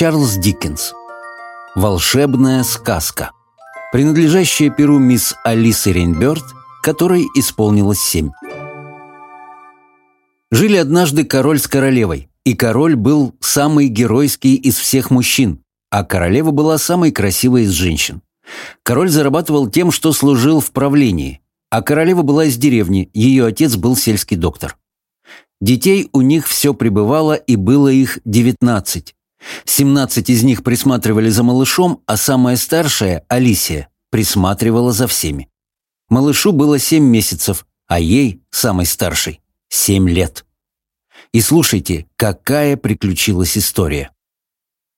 Чарльз Диккенс. Волшебная сказка. Принадлежащая перу мисс Алисы Рейнберт, которой исполнилось семь. Жили однажды король с королевой, и король был самый геройский из всех мужчин, а королева была самой красивой из женщин. Король зарабатывал тем, что служил в правлении, а королева была из деревни, ее отец был сельский доктор. Детей у них все пребывало, и было их девятнадцать. Семнадцать из них присматривали за малышом, а самая старшая, Алисия, присматривала за всеми. Малышу было семь месяцев, а ей, самой старшей, семь лет. И слушайте, какая приключилась история.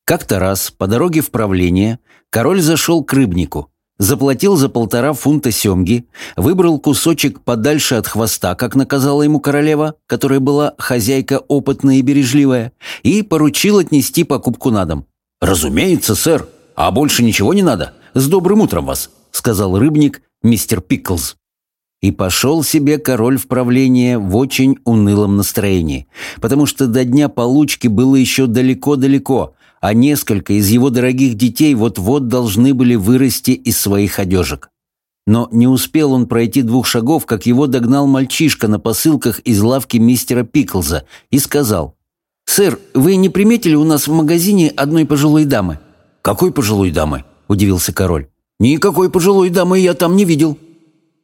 Как-то раз по дороге в правление король зашел к рыбнику, заплатил за полтора фунта семги, выбрал кусочек подальше от хвоста, как наказала ему королева, которая была хозяйка опытная и бережливая, и поручил отнести покупку на дом. «Разумеется, сэр, а больше ничего не надо. С добрым утром вас», — сказал рыбник мистер Пиклз. И пошел себе король в правление в очень унылом настроении, потому что до дня получки было еще далеко-далеко, а несколько из его дорогих детей вот-вот должны были вырасти из своих одежек. Но не успел он пройти двух шагов, как его догнал мальчишка на посылках из лавки мистера Пиклза и сказал, «Сэр, вы не приметили у нас в магазине одной пожилой дамы?» «Какой пожилой дамы?» – удивился король. «Никакой пожилой дамы я там не видел».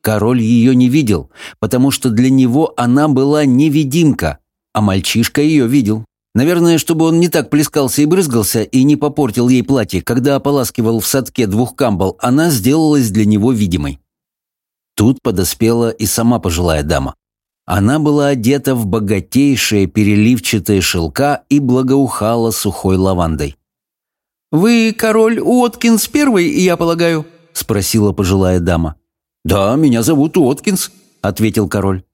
Король ее не видел, потому что для него она была невидимка, а мальчишка ее видел. Наверное, чтобы он не так плескался и брызгался и не попортил ей платье, когда ополаскивал в садке двух камбал, она сделалась для него видимой. Тут подоспела и сама пожилая дама. Она была одета в богатейшие переливчатые шелка и благоухала сухой лавандой. «Вы король Уоткинс первый, я полагаю?» — спросила пожилая дама. «Да, меня зовут Уоткинс», — ответил король.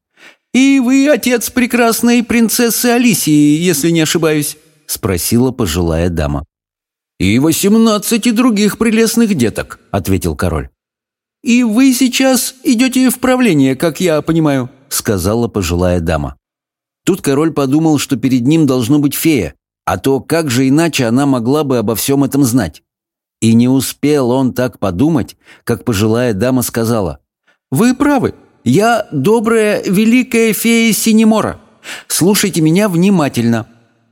«И вы отец прекрасной принцессы Алисии, если не ошибаюсь?» — спросила пожилая дама. «И восемнадцати других прелестных деток», — ответил король. «И вы сейчас идете в правление, как я понимаю», — сказала пожилая дама. Тут король подумал, что перед ним должно быть фея, а то как же иначе она могла бы обо всем этом знать? И не успел он так подумать, как пожилая дама сказала. «Вы правы, я добрая, великая фея Синемора. Слушайте меня внимательно.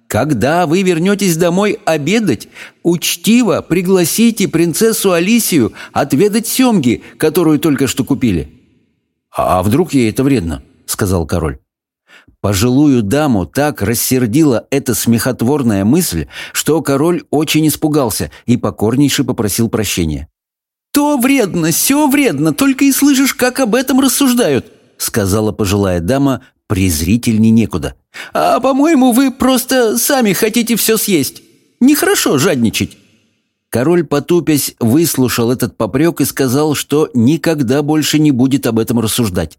Когда вы вернетесь домой обедать, учтиво пригласите принцессу Алисию отведать семги, которую только что купили». «А вдруг ей это вредно?» — сказал король. Пожилую даму так рассердила эта смехотворная мысль, что король очень испугался и покорнейше попросил прощения. «То вредно, все вредно, только и слышишь, как об этом рассуждают», сказала пожилая дама, презрительней некуда. «А, по-моему, вы просто сами хотите все съесть. Нехорошо жадничать». Король, потупясь, выслушал этот попрек и сказал, что никогда больше не будет об этом рассуждать.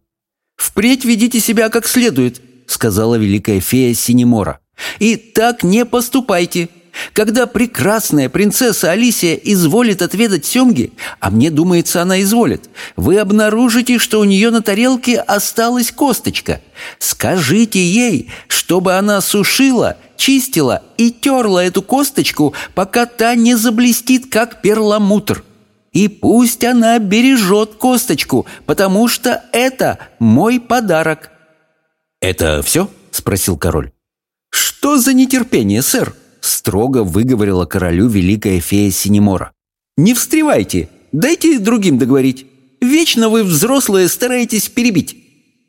«Впредь ведите себя как следует», — сказала великая фея Синемора. «И так не поступайте. Когда прекрасная принцесса Алисия изволит отведать семги, а мне думается, она изволит, вы обнаружите, что у нее на тарелке осталась косточка. Скажите ей, чтобы она сушила, чистила и терла эту косточку, пока та не заблестит, как перламутр. И пусть она бережет косточку, потому что это мой подарок». «Это все?» — спросил король. «Что за нетерпение, сэр?» Строго выговорила королю великая фея Синемора. «Не встревайте! Дайте другим договорить! Вечно вы, взрослые, стараетесь перебить!»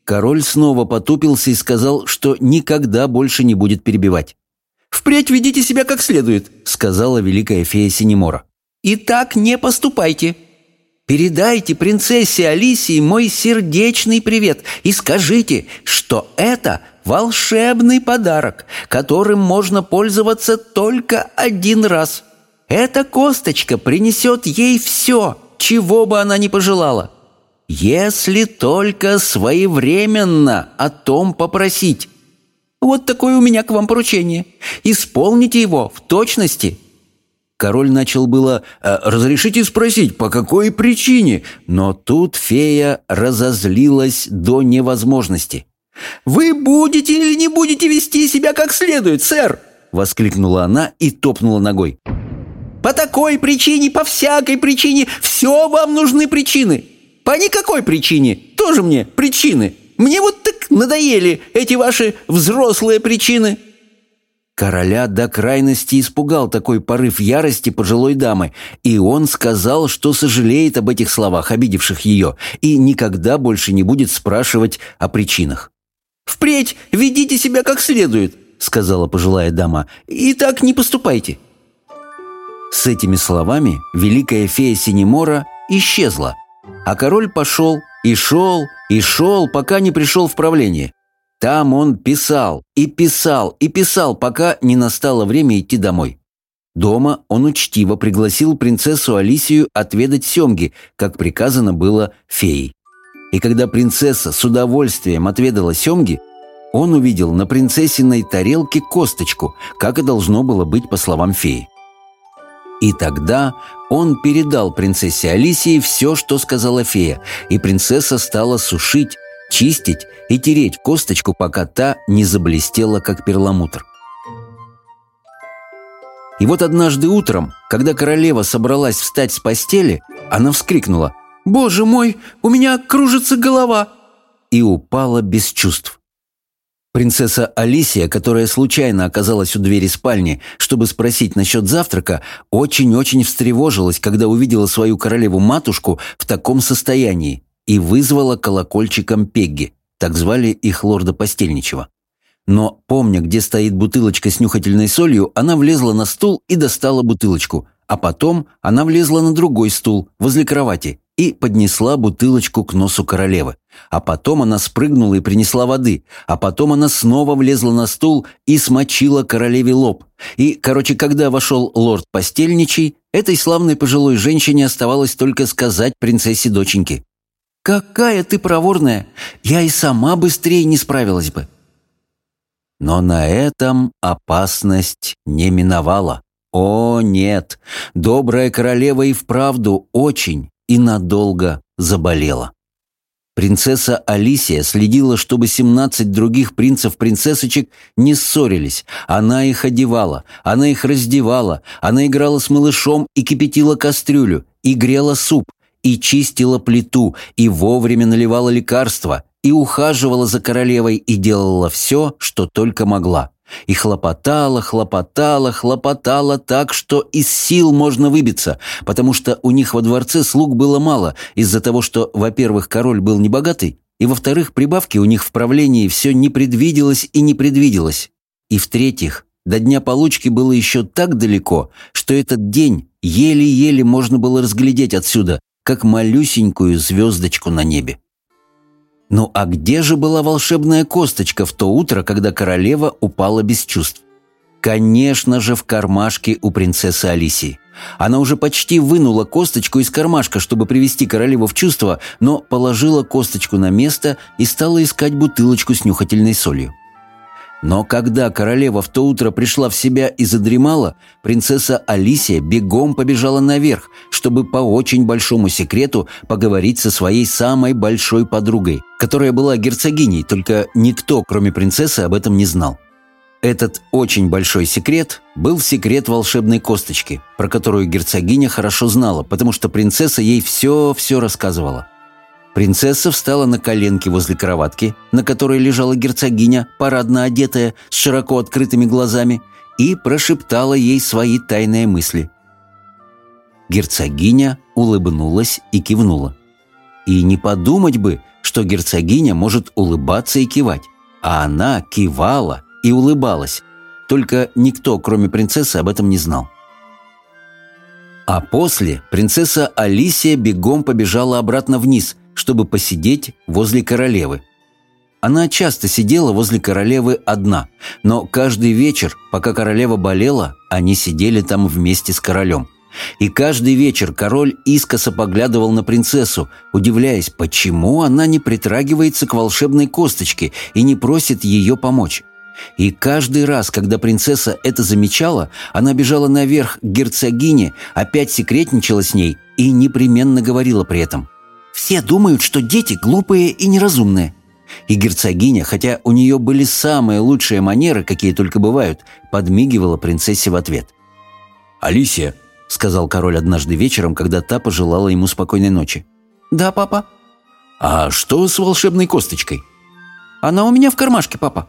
Король снова потупился и сказал, что никогда больше не будет перебивать. «Впредь ведите себя как следует», — сказала великая фея Синемора. «И так не поступайте. Передайте принцессе Алисии мой сердечный привет и скажите, что это волшебный подарок, которым можно пользоваться только один раз. Эта косточка принесет ей все, чего бы она ни пожелала. Если только своевременно о том попросить. Вот такое у меня к вам поручение. Исполните его в точности. Король начал было «Э, «Разрешите спросить, по какой причине?» Но тут фея разозлилась до невозможности. «Вы будете или не будете вести себя как следует, сэр?» воскликнула она и топнула ногой. «По такой причине, по всякой причине, все вам нужны причины. По никакой причине, тоже мне причины. Мне вот так надоели эти ваши взрослые причины». Короля до крайности испугал такой порыв ярости пожилой дамы, и он сказал, что сожалеет об этих словах, обидевших ее, и никогда больше не будет спрашивать о причинах. «Впредь ведите себя как следует», — сказала пожилая дама, — «и так не поступайте». С этими словами великая фея Синемора исчезла, а король пошел и шел, и шел, пока не пришел в правление. Там он писал и писал и писал, пока не настало время идти домой. Дома он учтиво пригласил принцессу Алисию отведать семги, как приказано было феей. И когда принцесса с удовольствием отведала семги, он увидел на принцессиной тарелке косточку, как и должно было быть по словам феи. И тогда он передал принцессе Алисии все, что сказала фея, и принцесса стала сушить, чистить и тереть косточку, пока та не заблестела, как перламутр. И вот однажды утром, когда королева собралась встать с постели, она вскрикнула «Боже мой, у меня кружится голова!» и упала без чувств. Принцесса Алисия, которая случайно оказалась у двери спальни, чтобы спросить насчет завтрака, очень-очень встревожилась, когда увидела свою королеву-матушку в таком состоянии и вызвала колокольчиком Пегги, так звали их лорда Постельничего. Но, помня, где стоит бутылочка с нюхательной солью, она влезла на стул и достала бутылочку, а потом она влезла на другой стул, возле кровати, и поднесла бутылочку к носу королевы. А потом она спрыгнула и принесла воды, а потом она снова влезла на стул и смочила королеве лоб. И, короче, когда вошел лорд Постельничий, этой славной пожилой женщине оставалось только сказать принцессе-доченьке «Какая ты проворная! Я и сама быстрее не справилась бы!» Но на этом опасность не миновала. О, нет! Добрая королева и вправду очень и надолго заболела. Принцесса Алисия следила, чтобы семнадцать других принцев-принцессочек не ссорились. Она их одевала, она их раздевала, она играла с малышом и кипятила кастрюлю, и грела суп, и чистила плиту, и вовремя наливала лекарства, и ухаживала за королевой, и делала все, что только могла. И хлопотала, хлопотала, хлопотала так, что из сил можно выбиться, потому что у них во дворце слуг было мало, из-за того, что, во-первых, король был небогатый, и, во-вторых, прибавки у них в правлении все не предвиделось и не предвиделось. И, в-третьих, до дня получки было еще так далеко, что этот день еле-еле можно было разглядеть отсюда, как малюсенькую звездочку на небе. Ну а где же была волшебная косточка в то утро, когда королева упала без чувств? Конечно же, в кармашке у принцессы Алисии. Она уже почти вынула косточку из кармашка, чтобы привести королеву в чувство, но положила косточку на место и стала искать бутылочку с нюхательной солью. Но когда королева в то утро пришла в себя и задремала, принцесса Алисия бегом побежала наверх, чтобы по очень большому секрету поговорить со своей самой большой подругой, которая была герцогиней, только никто, кроме принцессы, об этом не знал. Этот очень большой секрет был секрет волшебной косточки, про которую герцогиня хорошо знала, потому что принцесса ей все-все рассказывала. Принцесса встала на коленки возле кроватки, на которой лежала герцогиня, парадно одетая, с широко открытыми глазами, и прошептала ей свои тайные мысли. Герцогиня улыбнулась и кивнула. И не подумать бы, что герцогиня может улыбаться и кивать. А она кивала и улыбалась. Только никто, кроме принцессы, об этом не знал. А после принцесса Алисия бегом побежала обратно вниз – чтобы посидеть возле королевы. Она часто сидела возле королевы одна, но каждый вечер, пока королева болела, они сидели там вместе с королем. И каждый вечер король искоса поглядывал на принцессу, удивляясь, почему она не притрагивается к волшебной косточке и не просит ее помочь. И каждый раз, когда принцесса это замечала, она бежала наверх к герцогине, опять секретничала с ней и непременно говорила при этом. Все думают, что дети глупые и неразумные. И герцогиня, хотя у нее были самые лучшие манеры, какие только бывают, подмигивала принцессе в ответ. «Алисия», — сказал король однажды вечером, когда та пожелала ему спокойной ночи. «Да, папа». «А что с волшебной косточкой?» «Она у меня в кармашке, папа».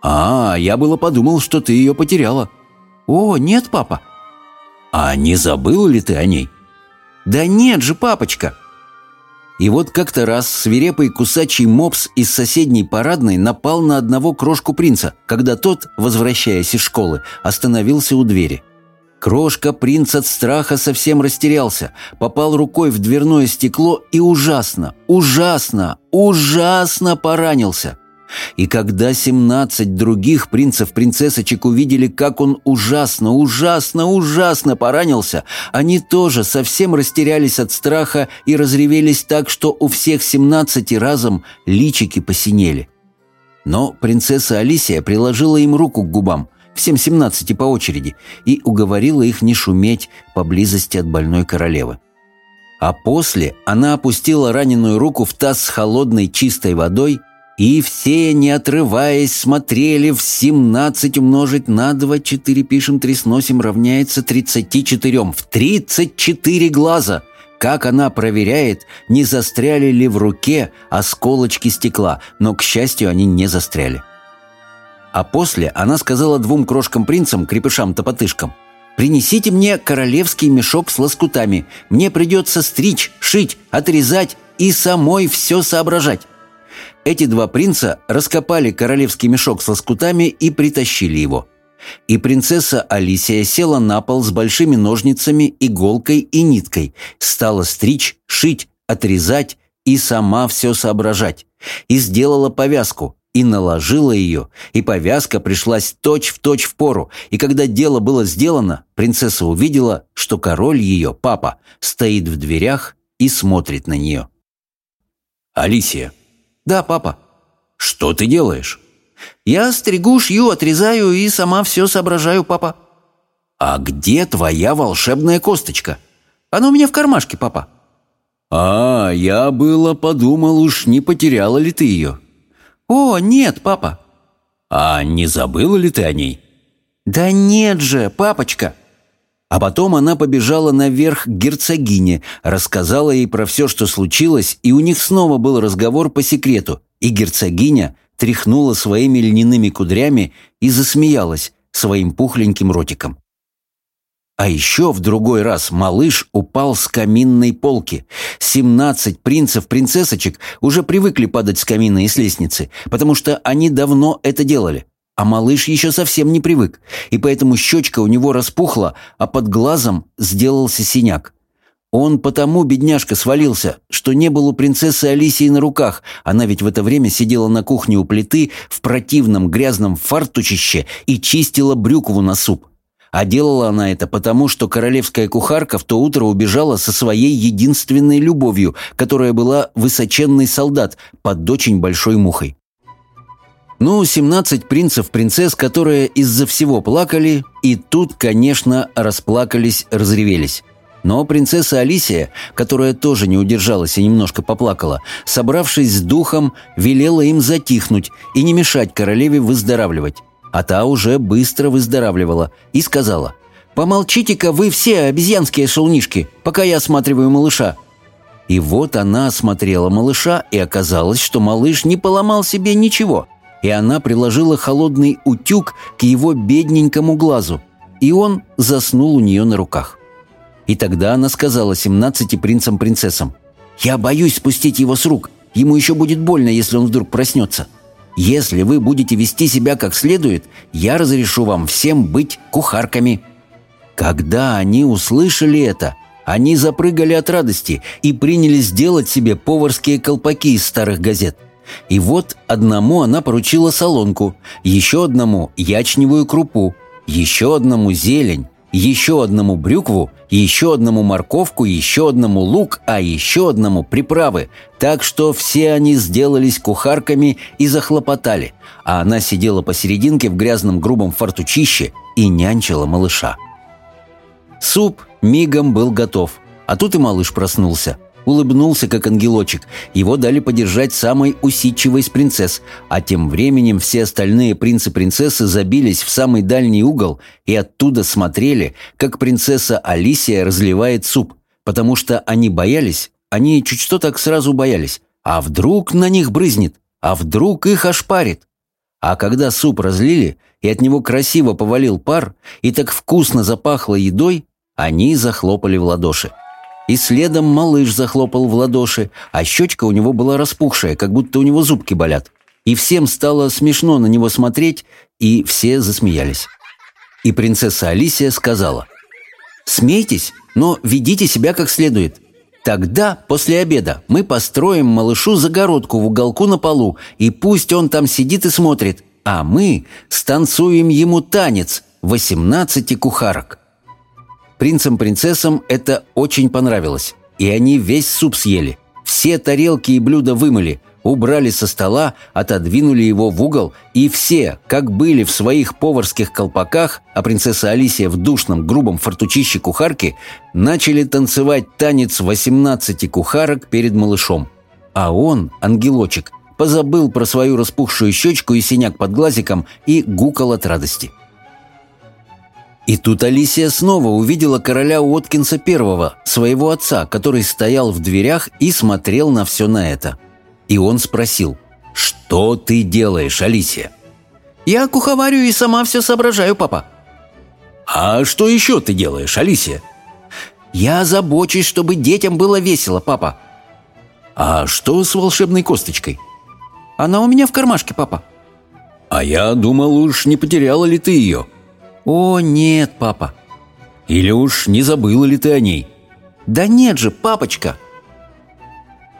«А, я было подумал, что ты ее потеряла». «О, нет, папа». «А не забыл ли ты о ней?» «Да нет же, папочка!» И вот как-то раз свирепый кусачий мопс из соседней парадной напал на одного крошку принца, когда тот, возвращаясь из школы, остановился у двери. Крошка принц от страха совсем растерялся, попал рукой в дверное стекло и ужасно, ужасно, ужасно поранился – и когда семнадцать других принцев-принцессочек увидели, как он ужасно, ужасно, ужасно поранился, они тоже совсем растерялись от страха и разревелись так, что у всех семнадцати разом личики посинели. Но принцесса Алисия приложила им руку к губам, всем семнадцати по очереди, и уговорила их не шуметь поблизости от больной королевы. А после она опустила раненую руку в таз с холодной чистой водой – и все, не отрываясь, смотрели в 17 умножить на 2, 4 пишем, 3 сносим, равняется 34. В 34 глаза! Как она проверяет, не застряли ли в руке осколочки стекла, но, к счастью, они не застряли. А после она сказала двум крошкам-принцам, крепышам-топотышкам, «Принесите мне королевский мешок с лоскутами. Мне придется стричь, шить, отрезать и самой все соображать». Эти два принца раскопали королевский мешок с лоскутами и притащили его. И принцесса Алисия села на пол с большими ножницами, иголкой и ниткой, стала стричь, шить, отрезать и сама все соображать. И сделала повязку, и наложила ее, и повязка пришлась точь-в-точь точь в пору. И когда дело было сделано, принцесса увидела, что король ее, папа, стоит в дверях и смотрит на нее. «Алисия», «Да, папа». «Что ты делаешь?» «Я стригу, шью, отрезаю и сама все соображаю, папа». «А где твоя волшебная косточка?» «Она у меня в кармашке, папа». «А, я было подумал уж, не потеряла ли ты ее?» «О, нет, папа». «А не забыла ли ты о ней?» «Да нет же, папочка». А потом она побежала наверх к герцогине, рассказала ей про все, что случилось, и у них снова был разговор по секрету, и герцогиня тряхнула своими льняными кудрями и засмеялась своим пухленьким ротиком. А еще в другой раз малыш упал с каминной полки. Семнадцать принцев-принцессочек уже привыкли падать с камина и с лестницы, потому что они давно это делали. А малыш еще совсем не привык, и поэтому щечка у него распухла, а под глазом сделался синяк. Он потому, бедняжка, свалился, что не был у принцессы Алисии на руках. Она ведь в это время сидела на кухне у плиты в противном грязном фартучище и чистила брюкву на суп. А делала она это потому, что королевская кухарка в то утро убежала со своей единственной любовью, которая была высоченный солдат под очень большой мухой. Ну, 17 принцев-принцесс, которые из-за всего плакали, и тут, конечно, расплакались, разревелись. Но принцесса Алисия, которая тоже не удержалась и немножко поплакала, собравшись с духом, велела им затихнуть и не мешать королеве выздоравливать. А та уже быстро выздоравливала и сказала, «Помолчите-ка вы все, обезьянские солнишки, пока я осматриваю малыша». И вот она осмотрела малыша, и оказалось, что малыш не поломал себе ничего – и она приложила холодный утюг к его бедненькому глазу, и он заснул у нее на руках. И тогда она сказала семнадцати принцам-принцессам, «Я боюсь спустить его с рук, ему еще будет больно, если он вдруг проснется. Если вы будете вести себя как следует, я разрешу вам всем быть кухарками». Когда они услышали это, они запрыгали от радости и принялись делать себе поварские колпаки из старых газет – и вот одному она поручила солонку, еще одному ячневую крупу, еще одному зелень, еще одному брюкву, еще одному морковку, еще одному лук, а еще одному приправы. Так что все они сделались кухарками и захлопотали, а она сидела посерединке в грязном грубом фартучище и нянчила малыша. Суп мигом был готов, а тут и малыш проснулся – улыбнулся, как ангелочек. Его дали подержать самой усидчивой из принцесс, а тем временем все остальные принцы-принцессы забились в самый дальний угол и оттуда смотрели, как принцесса Алисия разливает суп, потому что они боялись, они чуть что так сразу боялись, а вдруг на них брызнет, а вдруг их ошпарит. А когда суп разлили, и от него красиво повалил пар, и так вкусно запахло едой, они захлопали в ладоши. И следом малыш захлопал в ладоши, а щечка у него была распухшая, как будто у него зубки болят. И всем стало смешно на него смотреть, и все засмеялись. И принцесса Алисия сказала, «Смейтесь, но ведите себя как следует. Тогда, после обеда, мы построим малышу загородку в уголку на полу, и пусть он там сидит и смотрит, а мы станцуем ему танец восемнадцати кухарок». Принцам-принцессам это очень понравилось, и они весь суп съели. Все тарелки и блюда вымыли, убрали со стола, отодвинули его в угол, и все, как были в своих поварских колпаках, а принцесса Алисия в душном, грубом фартучище кухарки, начали танцевать танец 18 кухарок перед малышом. А он, ангелочек, позабыл про свою распухшую щечку и синяк под глазиком и гукал от радости. И тут Алисия снова увидела короля Уоткинса первого, своего отца, который стоял в дверях и смотрел на все на это. И он спросил, «Что ты делаешь, Алисия?» «Я куховарю и сама все соображаю, папа». «А что еще ты делаешь, Алисия?» «Я забочусь, чтобы детям было весело, папа». «А что с волшебной косточкой?» «Она у меня в кармашке, папа». «А я думал, уж не потеряла ли ты ее?» «О, нет, папа». «Или уж не забыла ли ты о ней?» «Да нет же, папочка».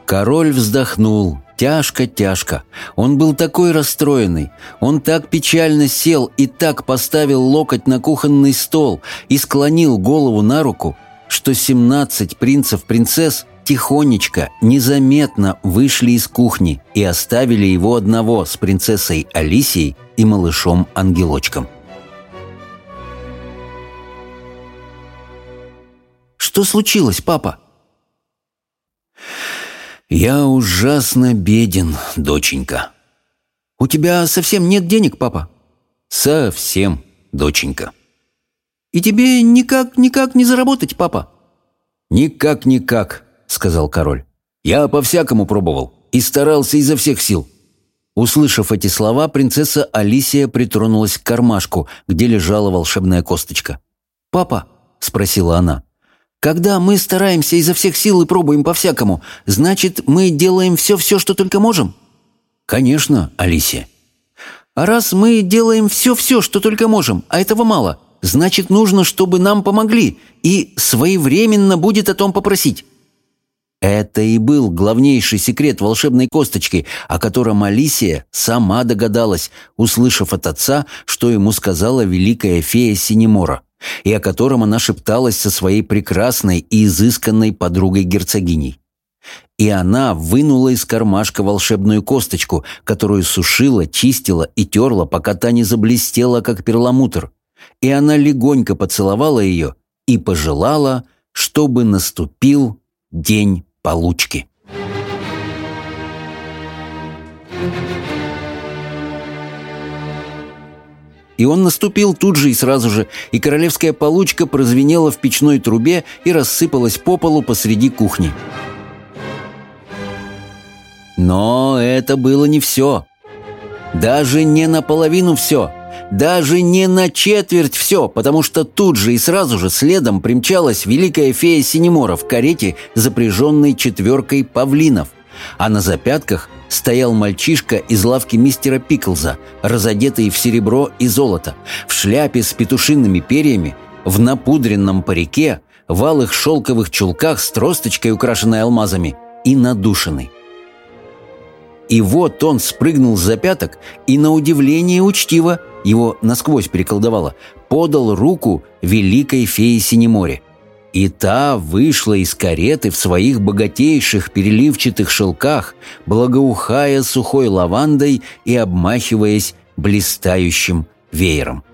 Король вздохнул. Тяжко-тяжко. Он был такой расстроенный. Он так печально сел и так поставил локоть на кухонный стол и склонил голову на руку, что семнадцать принцев-принцесс тихонечко, незаметно вышли из кухни и оставили его одного с принцессой Алисией и малышом-ангелочком. «Что случилось, папа?» «Я ужасно беден, доченька». «У тебя совсем нет денег, папа?» «Совсем, доченька». «И тебе никак-никак не заработать, папа?» «Никак-никак», — сказал король. «Я по-всякому пробовал и старался изо всех сил». Услышав эти слова, принцесса Алисия притронулась к кармашку, где лежала волшебная косточка. «Папа?» — спросила она. Когда мы стараемся изо всех сил и пробуем по-всякому, значит, мы делаем все-все, что только можем?» «Конечно, Алисия». «А раз мы делаем все-все, что только можем, а этого мало, значит, нужно, чтобы нам помогли, и своевременно будет о том попросить». Это и был главнейший секрет волшебной косточки, о котором Алисия сама догадалась, услышав от отца, что ему сказала великая фея Синемора и о котором она шепталась со своей прекрасной и изысканной подругой-герцогиней. И она вынула из кармашка волшебную косточку, которую сушила, чистила и терла, пока та не заблестела, как перламутр. И она легонько поцеловала ее и пожелала, чтобы наступил день получки. И он наступил тут же и сразу же, и королевская получка прозвенела в печной трубе и рассыпалась по полу посреди кухни. Но это было не все. Даже не наполовину все. Даже не на четверть все, потому что тут же и сразу же следом примчалась великая фея Синемора в карете, запряженной четверкой павлинов. А на запятках стоял мальчишка из лавки мистера Пиклза, разодетый в серебро и золото, в шляпе с петушиными перьями, в напудренном парике, в алых шелковых чулках с тросточкой, украшенной алмазами, и надушенный. И вот он спрыгнул с запяток и, на удивление учтиво, его насквозь переколдовало, подал руку великой фее Синеморе. И та вышла из кареты в своих богатейших переливчатых шелках, благоухая сухой лавандой и обмахиваясь блистающим веером.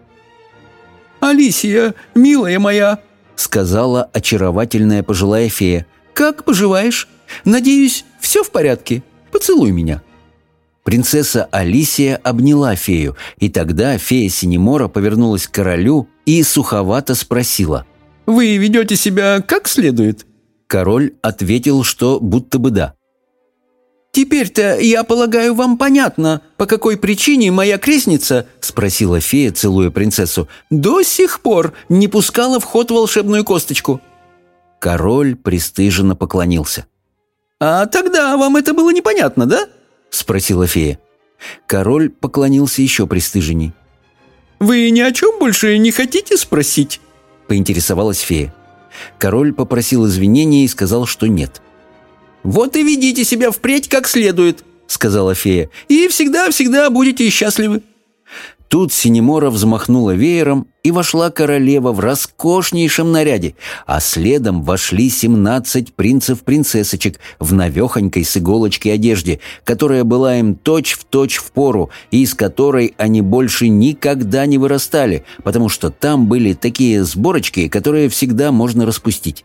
«Алисия, милая моя!» — сказала очаровательная пожилая фея. Как поживаешь? Надеюсь, все в порядке? Поцелуй меня». Принцесса Алисия обняла фею, и тогда фея Синемора повернулась к королю и суховато спросила. «Вы ведете себя как следует?» Король ответил, что будто бы да. «Теперь-то, я полагаю, вам понятно, по какой причине моя крестница, — спросила фея, целуя принцессу, — до сих пор не пускала в ход волшебную косточку». Король пристыженно поклонился. «А тогда вам это было непонятно, да?» — спросила фея. Король поклонился еще пристыженней. «Вы ни о чем больше не хотите спросить?» — поинтересовалась фея. Король попросил извинения и сказал, что нет. «Вот и ведите себя впредь как следует», — сказала фея, «и всегда-всегда будете счастливы». Тут Синемора взмахнула веером, и вошла королева в роскошнейшем наряде, а следом вошли семнадцать принцев-принцессочек в навехонькой с иголочки одежде, которая была им точь-в-точь в пору, и из которой они больше никогда не вырастали, потому что там были такие сборочки, которые всегда можно распустить.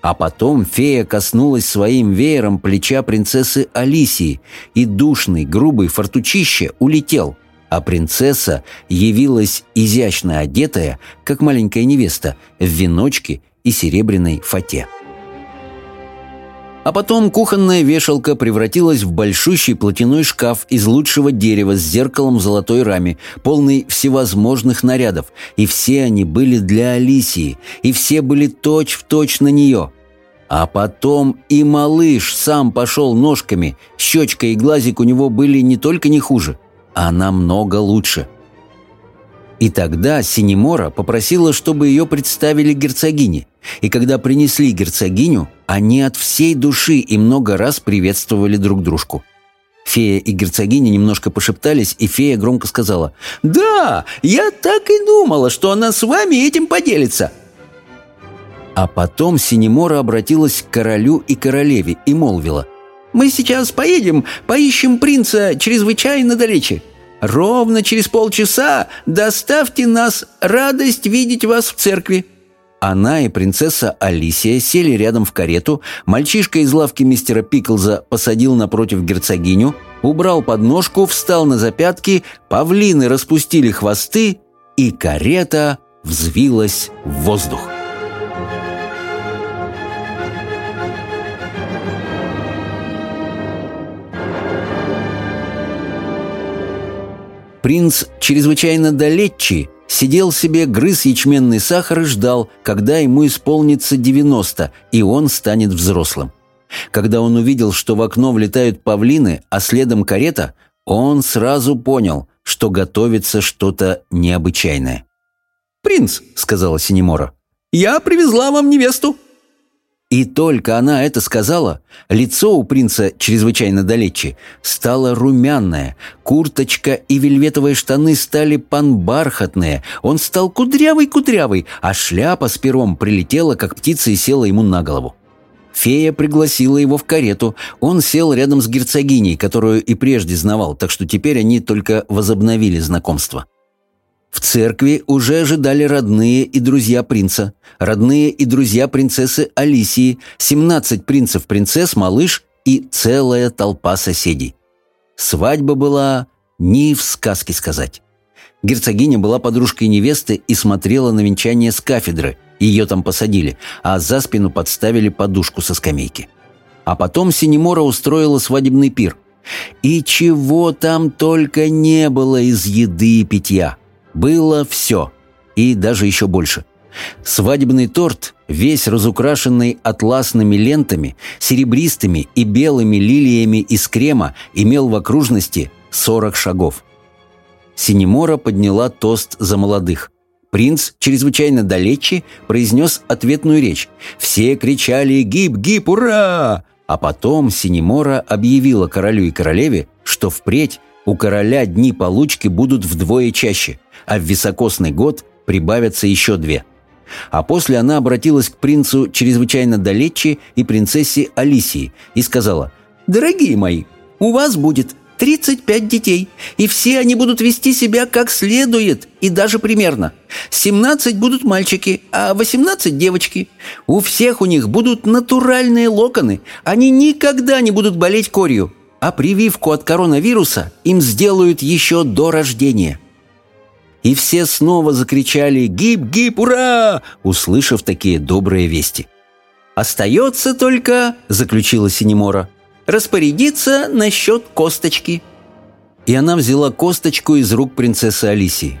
А потом фея коснулась своим веером плеча принцессы Алисии, и душный, грубый фортучище улетел – а принцесса явилась изящно одетая, как маленькая невеста, в веночке и серебряной фате. А потом кухонная вешалка превратилась в большущий платяной шкаф из лучшего дерева с зеркалом в золотой раме, полный всевозможных нарядов, и все они были для Алисии, и все были точь-в-точь точь на нее. А потом и малыш сам пошел ножками, щечка и глазик у него были не только не хуже, а намного лучше. И тогда Синемора попросила, чтобы ее представили герцогине. И когда принесли герцогиню, они от всей души и много раз приветствовали друг дружку. Фея и герцогиня немножко пошептались, и фея громко сказала «Да, я так и думала, что она с вами этим поделится». А потом Синемора обратилась к королю и королеве и молвила мы сейчас поедем, поищем принца чрезвычайно далече. Ровно через полчаса доставьте нас радость видеть вас в церкви». Она и принцесса Алисия сели рядом в карету, мальчишка из лавки мистера Пиклза посадил напротив герцогиню, убрал подножку, встал на запятки, павлины распустили хвосты, и карета взвилась в воздух. Принц, чрезвычайно далечий, сидел себе, грыз ячменный сахар и ждал, когда ему исполнится 90, и он станет взрослым. Когда он увидел, что в окно влетают павлины, а следом карета, он сразу понял, что готовится что-то необычайное. «Принц», — сказала Синемора, — «я привезла вам невесту». И только она это сказала, лицо у принца чрезвычайно далече стало румяное, курточка и вельветовые штаны стали панбархатные, он стал кудрявый-кудрявый, а шляпа с пером прилетела, как птица, и села ему на голову. Фея пригласила его в карету. Он сел рядом с герцогиней, которую и прежде знавал, так что теперь они только возобновили знакомство. В церкви уже ожидали родные и друзья принца, родные и друзья принцессы Алисии, 17 принцев-принцесс, малыш и целая толпа соседей. Свадьба была не в сказке сказать. Герцогиня была подружкой невесты и смотрела на венчание с кафедры, ее там посадили, а за спину подставили подушку со скамейки. А потом Синемора устроила свадебный пир. И чего там только не было из еды и питья – было все. И даже еще больше. Свадебный торт, весь разукрашенный атласными лентами, серебристыми и белыми лилиями из крема, имел в окружности 40 шагов. Синемора подняла тост за молодых. Принц, чрезвычайно далече, произнес ответную речь. Все кричали «Гиб-гиб, ура!» А потом Синемора объявила королю и королеве, что впредь у короля дни получки будут вдвое чаще, а в високосный год прибавятся еще две. А после она обратилась к принцу чрезвычайно далече и принцессе Алисии и сказала, «Дорогие мои, у вас будет 35 детей, и все они будут вести себя как следует, и даже примерно. 17 будут мальчики, а 18 девочки. У всех у них будут натуральные локоны, они никогда не будут болеть корью, а прививку от коронавируса им сделают еще до рождения. И все снова закричали «Гип-гип, ура!», услышав такие добрые вести. «Остается только», — заключила Синемора, распорядиться насчет косточки». И она взяла косточку из рук принцессы Алисии.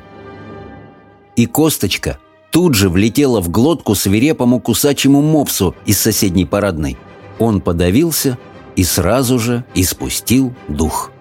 И косточка тут же влетела в глотку свирепому кусачему мопсу из соседней парадной. Он подавился и сразу же испустил дух.